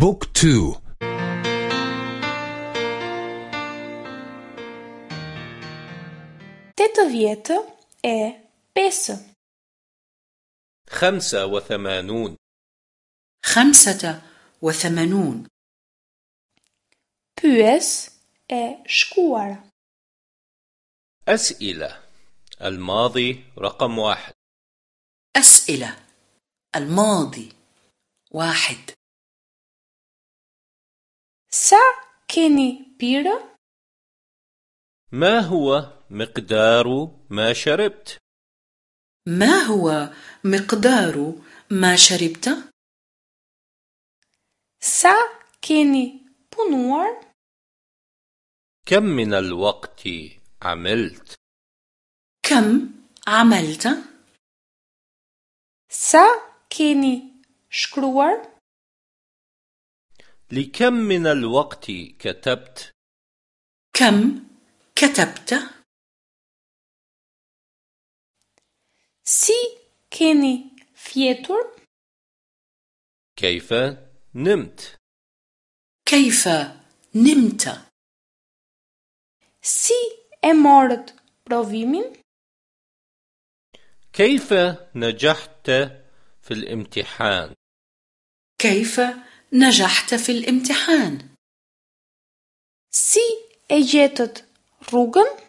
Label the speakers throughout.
Speaker 1: بوك تو.
Speaker 2: Tetë vjetë e pesë.
Speaker 3: خمسة وثمانون.
Speaker 4: خمسة وثمانون.
Speaker 2: Pyes e shkuar.
Speaker 3: أسئلة. الماضي رقم واحد.
Speaker 4: أسئلة. الماضي واحد.
Speaker 2: Sa keni pirë?
Speaker 3: ما هو مقدار ما شربت؟
Speaker 4: ما هو مقدار ما شربت؟
Speaker 2: Sa keni punuar?
Speaker 3: كم من الوقت عملت؟
Speaker 4: كم عملت؟
Speaker 2: Sa keni shkruar?
Speaker 3: لكم من الوقت كتبت؟
Speaker 4: كم كتبت؟
Speaker 2: Si keni fjetur?
Speaker 3: كيف نمت؟
Speaker 4: كيف نمت؟
Speaker 2: E morët provimin?
Speaker 3: كيف نجحت في الامتحان؟
Speaker 4: كيف نجحت في الامتحان؟
Speaker 2: Si e gjetët rrugën?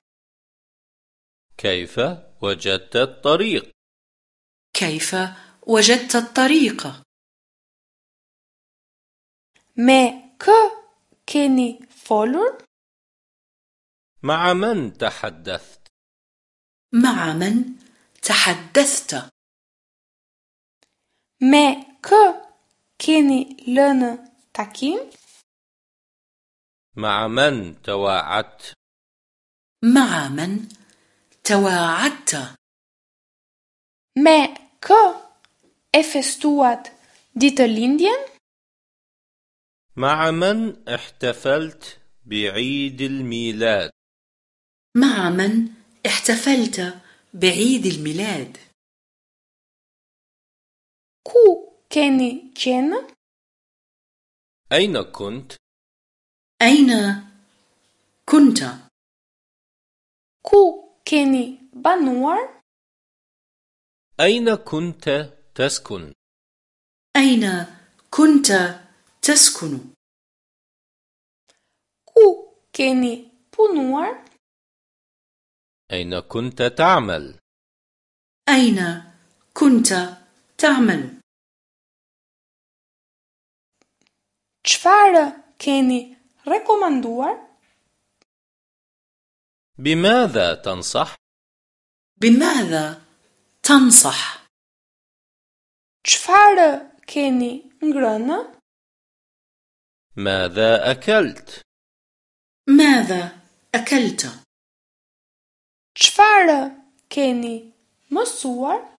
Speaker 3: كيف وجدت الطريق؟
Speaker 4: كيف وجدت الطريق؟
Speaker 2: Me kë keni folur?
Speaker 3: مع من تحدثت؟
Speaker 4: مع من تحدثت؟
Speaker 2: Me kë keni lënë takim?
Speaker 3: مع من تواعدت؟
Speaker 4: مع من تواعدت؟
Speaker 2: Me kë e festuat ditëlindjen?
Speaker 3: مع من احتفلت بعيد الميلاد؟
Speaker 4: مع من احتفلت بعيد الميلاد؟
Speaker 2: Ku keni qenë?
Speaker 3: أين كنت؟
Speaker 4: أين كنت؟
Speaker 2: Ku keni banuar?
Speaker 3: أين كنت تسكن؟
Speaker 4: أين كنت تسكن؟
Speaker 2: Ku keni punuar?
Speaker 3: أين كنت تعمل؟
Speaker 4: أين كنت تعمل؟
Speaker 2: Çfarë keni rekomanduar?
Speaker 3: بماذا تنصح؟
Speaker 4: بماذا تنصح؟
Speaker 2: Çfarë keni ngrënë?
Speaker 3: ماذا أكلت؟
Speaker 4: ماذا أكلت؟
Speaker 2: Çfarë keni mësuar?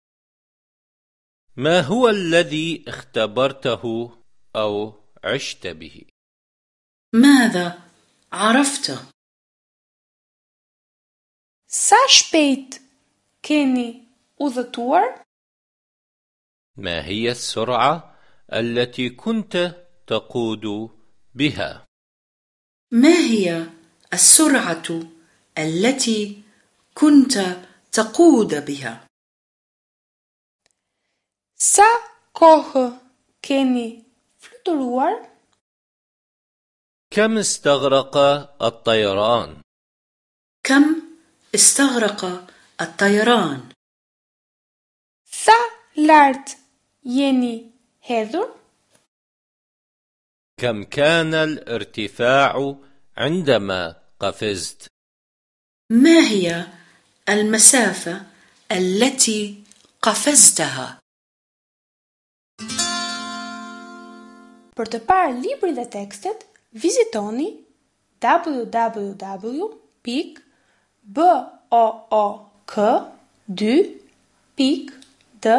Speaker 3: ما هو الذي اختبرته أو عشت به؟
Speaker 4: ماذا عرفت؟
Speaker 2: Sa shpejt keni udhëtuar?
Speaker 3: ما هي السرعة التي كنت تقود بها؟
Speaker 4: ما هي السرعة التي كنت تقود بها؟
Speaker 2: Sa kohë keni fluturuar?
Speaker 3: كم استغرق الطيران؟
Speaker 4: كم استغرق الطيران؟
Speaker 2: Sa lart jeni hedhur?
Speaker 3: كم كان الارتفاع عندما قفزت؟
Speaker 4: ما هي المسافة التي قفزتها؟
Speaker 2: Për të parë librin dhe tekstet, vizitoni www.book2.de